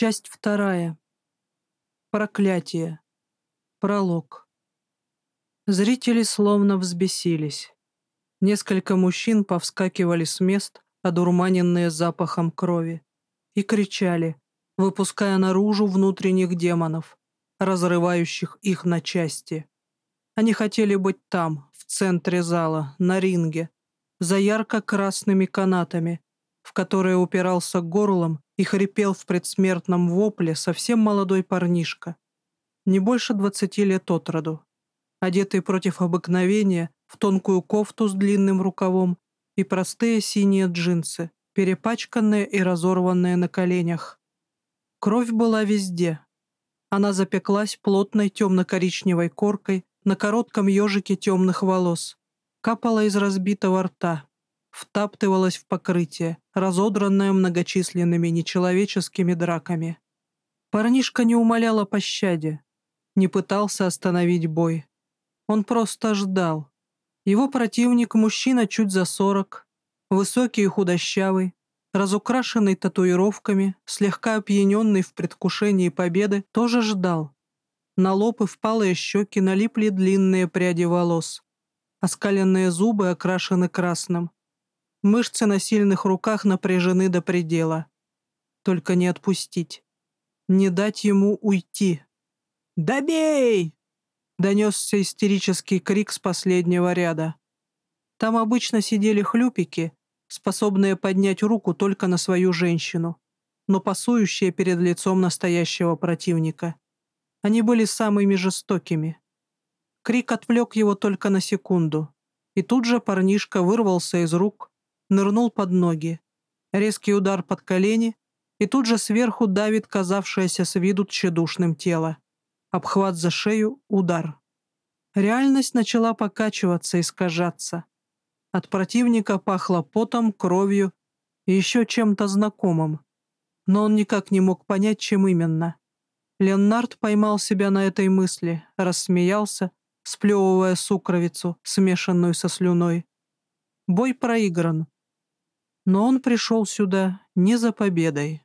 Часть вторая. Проклятие. Пролог. Зрители словно взбесились. Несколько мужчин повскакивали с мест, одурманенные запахом крови, и кричали, выпуская наружу внутренних демонов, разрывающих их на части. Они хотели быть там, в центре зала, на ринге, за ярко-красными канатами, в которые упирался горлом и хрипел в предсмертном вопле совсем молодой парнишка, не больше двадцати лет от роду, одетый против обыкновения в тонкую кофту с длинным рукавом и простые синие джинсы, перепачканные и разорванные на коленях. Кровь была везде. Она запеклась плотной темно-коричневой коркой на коротком ежике темных волос, капала из разбитого рта, втаптывалась в покрытие, разодранное многочисленными нечеловеческими драками. Парнишка не умолял о пощаде, не пытался остановить бой. Он просто ждал. Его противник, мужчина чуть за сорок, высокий и худощавый, разукрашенный татуировками, слегка опьяненный в предвкушении победы, тоже ждал. На лоб и впалые щеки налипли длинные пряди волос. Оскаленные зубы окрашены красным. Мышцы на сильных руках напряжены до предела. Только не отпустить. Не дать ему уйти. «Добей!» — донесся истерический крик с последнего ряда. Там обычно сидели хлюпики, способные поднять руку только на свою женщину, но пасующие перед лицом настоящего противника. Они были самыми жестокими. Крик отвлек его только на секунду, и тут же парнишка вырвался из рук, нырнул под ноги. Резкий удар под колени, и тут же сверху давит казавшееся с виду тщедушным тело. Обхват за шею, удар. Реальность начала покачиваться, искажаться. От противника пахло потом, кровью и еще чем-то знакомым. Но он никак не мог понять, чем именно. Леннард поймал себя на этой мысли, рассмеялся, сплевывая сукровицу, смешанную со слюной. Бой проигран но он пришел сюда не за победой.